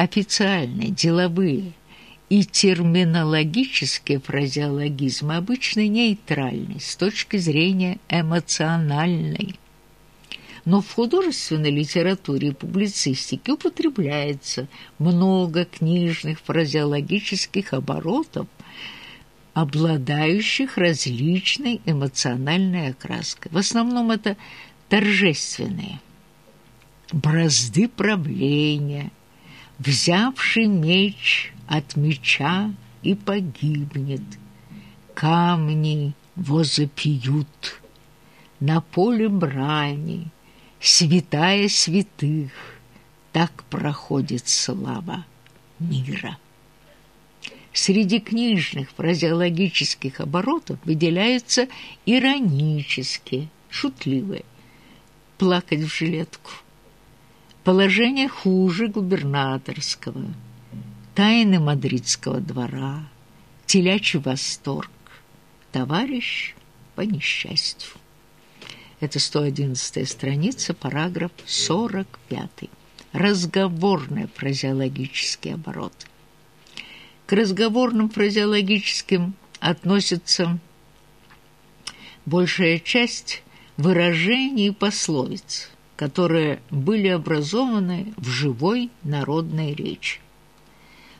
Официальные, деловые и терминологические фразеологизмы обычно нейтральны с точки зрения эмоциональной. Но в художественной литературе и публицистике употребляется много книжных фразеологических оборотов, обладающих различной эмоциональной окраской. В основном это торжественные. Бразды правления, взявший меч от меча и погибнет, камни возопьют, на поле брани, святая святых, так проходит слава мира. Среди книжных фразеологических оборотов выделяются иронические, шутливые. Плакать в жилетку. Положение хуже губернаторского. Тайны мадридского двора. Телячий восторг. Товарищ по несчастью. Это 111 страница, параграф 45. Разговорные фразеологические обороты. К разговорным фразеологическим относится большая часть выражений и пословиц, которые были образованы в живой народной речи.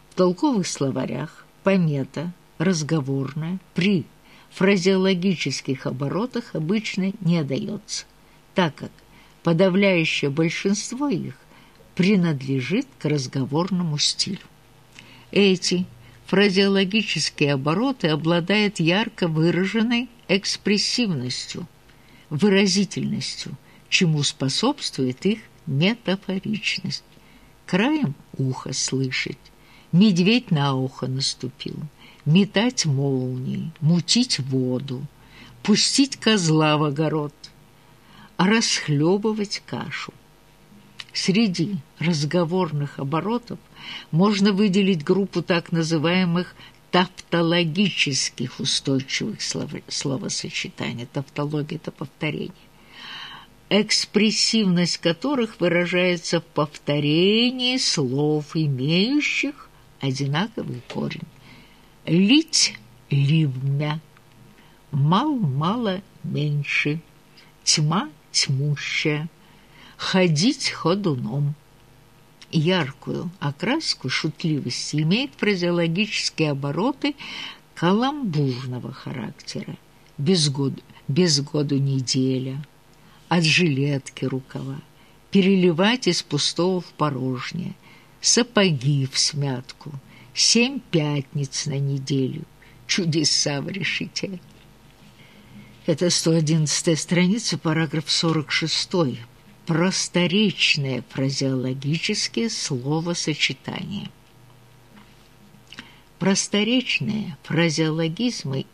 В толковых словарях помета разговорная при фразеологических оборотах обычно не дается, так как подавляющее большинство их принадлежит к разговорному стилю. Эти фразеологические обороты обладают ярко выраженной экспрессивностью, выразительностью, чему способствует их метафоричность. Краем уха слышать, медведь на ухо наступил, метать молнии, мутить воду, пустить козла в огород, расхлебывать кашу. Среди разговорных оборотов можно выделить группу так называемых тавтологических устойчивых слов словосочетаний. Тавтология – это повторение. Экспрессивность которых выражается в повторении слов, имеющих одинаковый корень. Лить – ливмя, мал-мало меньше, тьма – тьмущая – ходить ходуном. Яркую окраску шутливости имеет фразеологические обороты каламбурного характера. Без году, без году неделя, от жилетки рукава, переливать из пустого в порожнее, сапоги в смятку, семь пятниц на неделю, чудеса в решите. Это 111 страница, параграф 46 просторечные фразеологические словосочетания. Просторечные фразеологизмы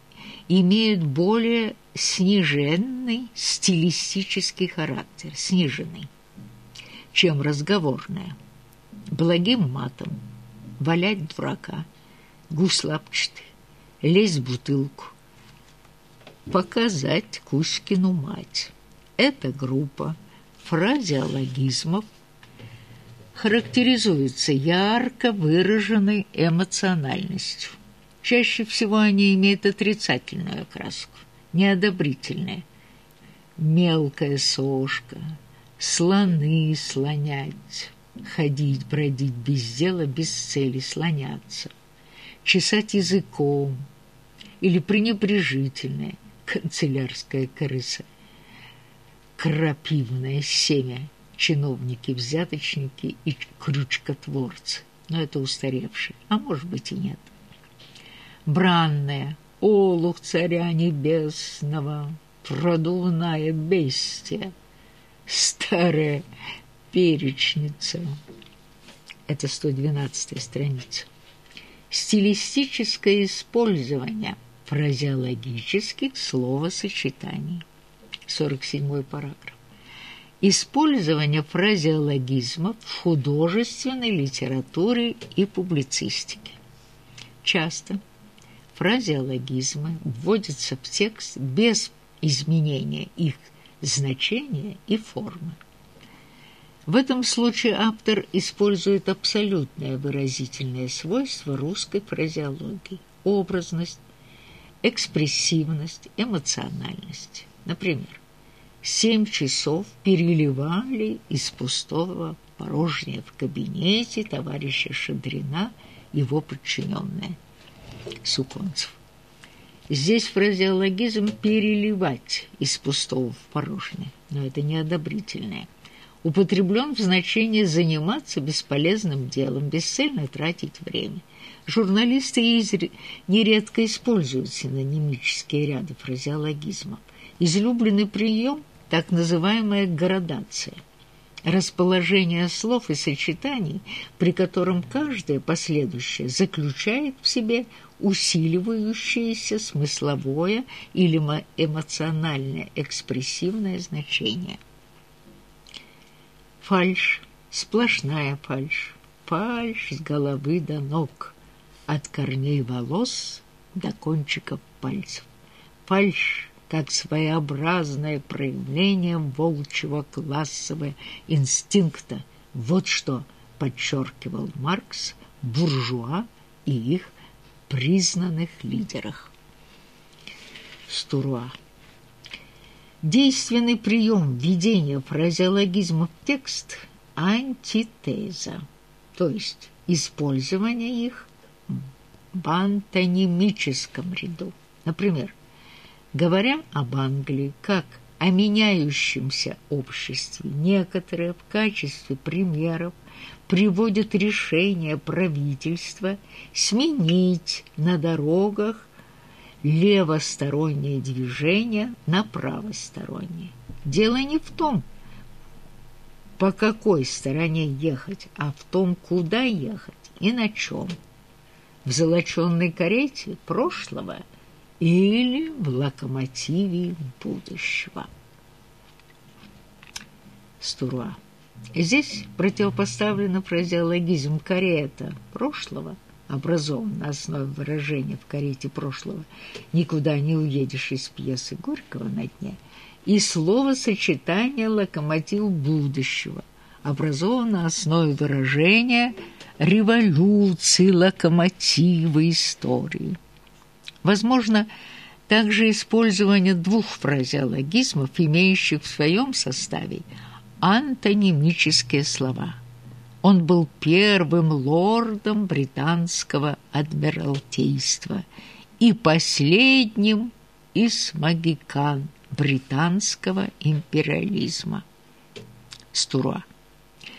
имеют более сниженный стилистический характер, сниженный, чем разговорные. Благим матом, валять дурака, гусь лапчатый, лезть в бутылку, показать Кузькину мать. Эта группа – фразеологизмов характеризуются ярко выраженной эмоциональностью. Чаще всего они имеют отрицательную окраску, неодобрительные. Мелкая сошка, слоны слонять, ходить, бродить без дела, без цели, слоняться, чесать языком или пренебрежительная канцелярская крыса – крапивное семя, чиновники-взяточники и крючкотворцы. Но это устаревшие, а может быть и нет. Бранная, олух царя небесного, продувная бестия, старая перечница. Это 112 страница. Стилистическое использование фразеологических словосочетаний. 47 параграф. Использование фразеологизмов в художественной литературе и публицистике. Часто фразеологизмы вводятся в текст без изменения их значения и формы. В этом случае автор использует абсолютное выразительное свойство русской фразеологии – образность, экспрессивность, эмоциональность. Например, семь часов переливали из пустого порожнее в кабинете товарища Шадрина его подчиненная Суконцев. Здесь фразеологизм «переливать» из пустого в порожнее, но это неодобрительное употреблен в значении заниматься бесполезным делом, бесцельно тратить время. Журналисты нередко используют синонимические ряды фразеологизмов. Излюбленный прием – так называемая градация – расположение слов и сочетаний, при котором каждое последующее заключает в себе усиливающееся смысловое или эмоциональное экспрессивное значение. Фальшь, сплошная фальшь, фальшь с головы до ног, от корней волос до кончиков пальцев. Фальшь, как своеобразное проявление волчьего классового инстинкта. Вот что подчеркивал Маркс буржуа и их признанных лидерах. Стуруа Действенный прием введения фразеологизма в текст – антитеза, то есть использование их в антонимическом ряду. Например, говоря об Англии как о меняющемся обществе, некоторые в качестве примеров приводят решение правительства сменить на дорогах левостороннее движение на правостороннее. Дело не в том, по какой стороне ехать, а в том, куда ехать и на чем. В золоченной карете прошлого или в локомотиве будущего. Стуруа. Здесь противопоставлено фразеологизм карета прошлого – образован на основе выражения в карете прошлого «Никуда не уедешь» из пьесы Горького на дне, и словосочетание «локомотив будущего» образован на основе выражения революции, локомотива истории. Возможно, также использование двух фразеологизмов, имеющих в своем составе антонимические слова – он был первым лордом британского адмиралтейства и последним из магикан британского империализма. Стуруа.